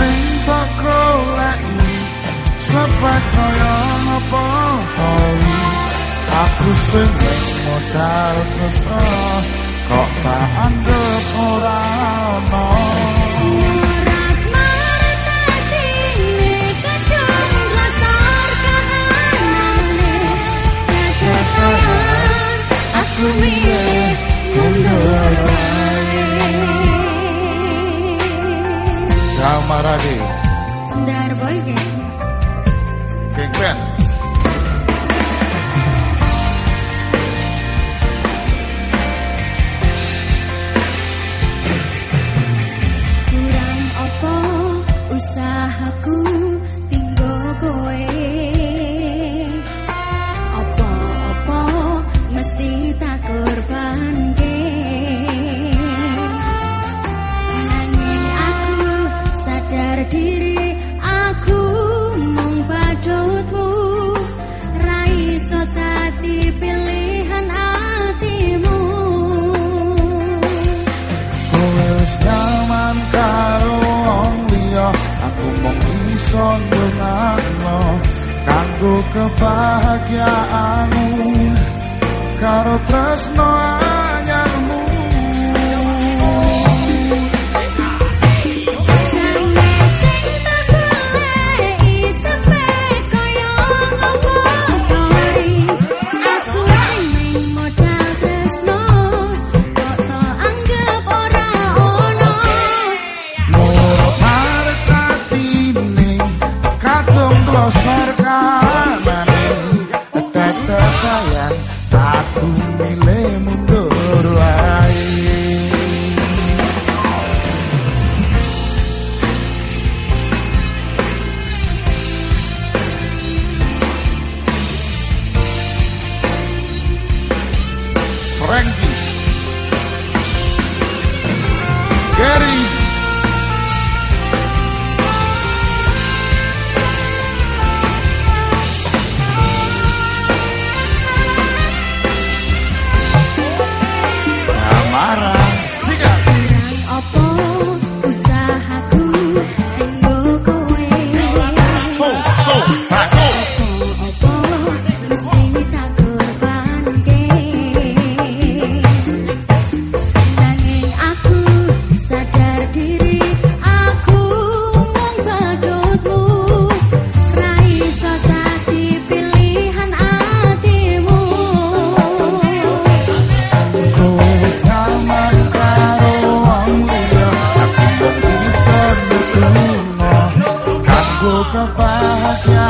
sing toko lagi sebab kaya apa aku sing modal kesal Maradi. Dar Boygen. Kengben. kang benakno kanggo kebahagiaanmu. Karo tresno sayang Aku milihmu terlain Frankie. Gary. nunca rasgar.